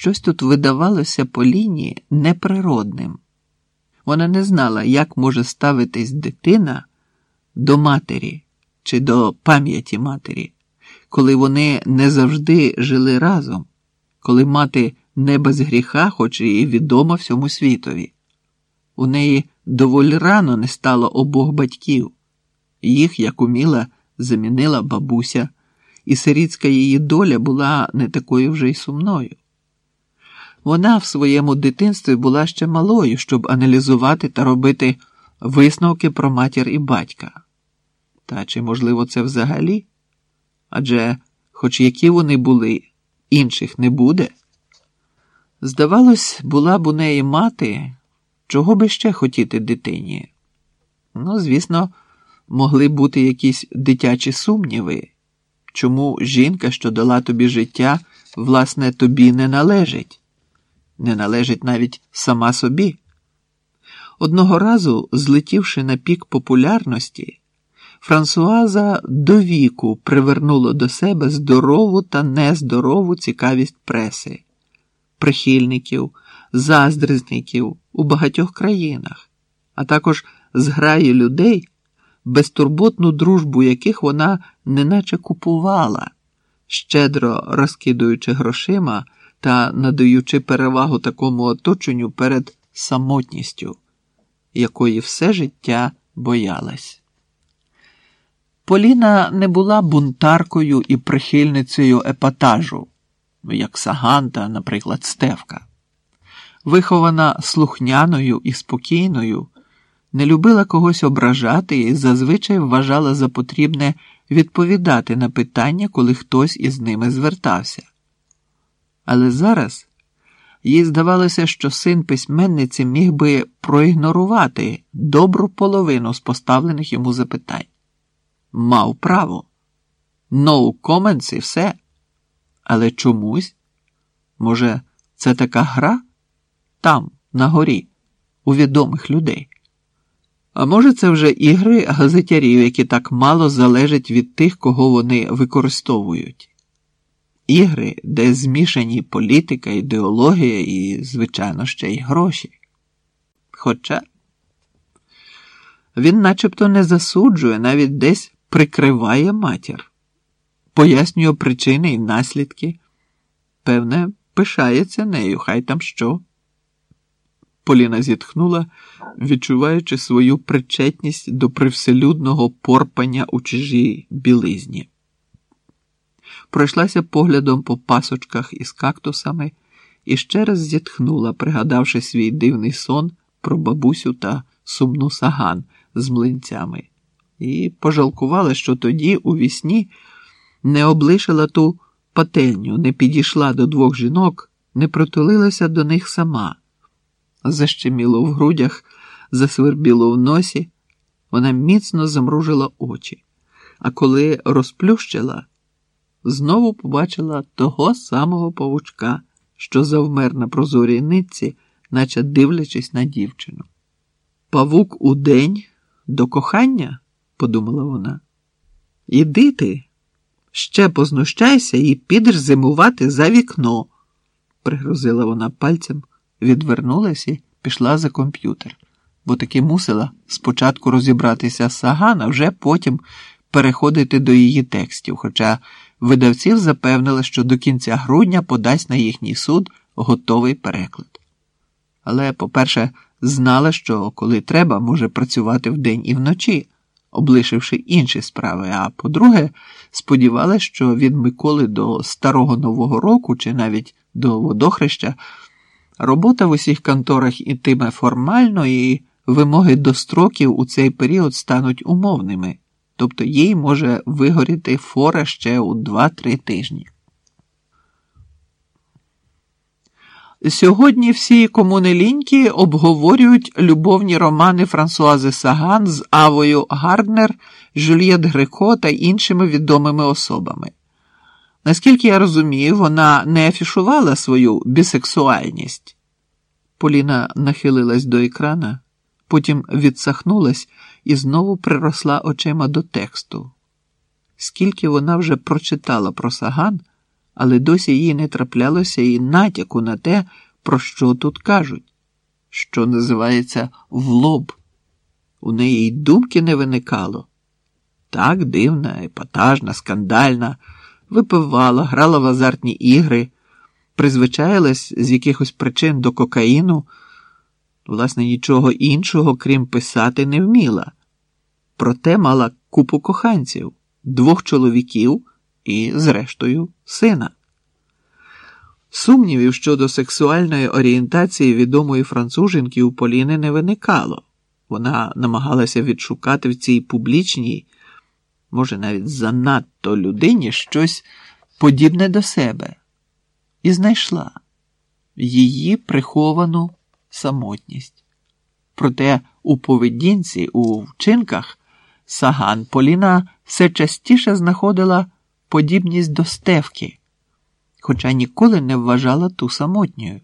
Щось тут видавалося Поліні неприродним. Вона не знала, як може ставитись дитина до матері чи до пам'яті матері, коли вони не завжди жили разом, коли мати не без гріха, хоч і відома всьому світові. У неї доволі рано не стало обох батьків. Їх, як уміла, замінила бабуся, і сирітська її доля була не такою вже й сумною. Вона в своєму дитинстві була ще малою, щоб аналізувати та робити висновки про матір і батька. Та чи можливо це взагалі? Адже, хоч які вони були, інших не буде. Здавалось, була б у неї мати, чого би ще хотіти дитині. Ну, звісно, могли бути якісь дитячі сумніви, чому жінка, що дала тобі життя, власне, тобі не належить, не належить навіть сама собі. Одного разу, злетівши на пік популярності, Франсуаза до віку привернула до себе здорову та нездорову цікавість преси, прихильників, заздрізників у багатьох країнах, а також зграї людей, безтурботну дружбу яких вона неначе купувала, щедро розкидуючи грошима та надаючи перевагу такому оточенню перед самотністю, якої все життя боялась. Поліна не була бунтаркою і прихильницею епатажу, як Саганта, наприклад, Стевка. Вихована слухняною і спокійною, не любила когось ображати і зазвичай вважала за потрібне відповідати на питання, коли хтось із ними звертався. Але зараз їй здавалося, що син письменниці міг би проігнорувати добру половину з поставлених йому запитань. Мав право. No comments і все. Але чомусь, може, це така гра там, на горі, у відомих людей. А може, це вже ігри газетярів, які так мало залежать від тих, кого вони використовують. Ігри, де змішані політика, ідеологія і, звичайно, ще й гроші. Хоча він начебто не засуджує, навіть десь прикриває матір, пояснює причини і наслідки. Певне, пишається нею, хай там що. Поліна зітхнула, відчуваючи свою причетність до привселюдного порпання у чужій білизні. Пройшлася поглядом по пасочках із кактусами і ще раз зітхнула, пригадавши свій дивний сон про бабусю та сумну саган з млинцями. І пожалкувала, що тоді у вісні не облишила ту пательню, не підійшла до двох жінок, не протулилася до них сама. Защеміло в грудях, засвербіло в носі, вона міцно замружила очі, а коли розплющила, знову побачила того самого павучка, що завмер на прозорій нитці, наче дивлячись на дівчину. Павук у день до кохання подумала вона. Іди ти, ще познущайся і підеш зимувати за вікно, пригрозила вона пальцем, відвернулася і пішла за комп'ютер, бо таки мусила спочатку розібратися з Саган, а вже потім переходити до її текстів, хоча видавців запевнили, що до кінця грудня подасть на їхній суд готовий переклад. Але, по-перше, знала, що коли треба, може працювати вдень і вночі облишивши інші справи. А по-друге, сподівалася, що від Миколи до Старого Нового року чи навіть до водохреща робота в усіх конторах ітиме формально, і вимоги до строків у цей період стануть умовними, тобто їй може вигоріти фора ще у 2-3 тижні. Сьогодні всі комунелінькі обговорюють любовні романи Франсуази Саган з Авою Гарднер, Жюльєт Греко та іншими відомими особами. Наскільки я розумію, вона не афішувала свою бісексуальність. Поліна нахилилась до екрана, потім відсахнулась і знову приросла очима до тексту. Скільки вона вже прочитала про Саган, але досі їй не траплялося і натяку на те, про що тут кажуть, що називається в лоб. У неї й думки не виникало. Так дивна, епатажна, скандальна, випивала, грала в азартні ігри, призвичаїлась з якихось причин до кокаїну, власне, нічого іншого, крім писати, не вміла. Проте мала купу коханців, двох чоловіків і, зрештою, сина. Сумнівів щодо сексуальної орієнтації відомої француженки у Поліни не виникало. Вона намагалася відшукати в цій публічній, може, навіть занадто людині щось подібне до себе, і знайшла її приховану самотність. Проте у поведінці, у вчинках Саган Поліна все частіше знаходила подібність до стевки, хоча ніколи не вважала ту самотньою.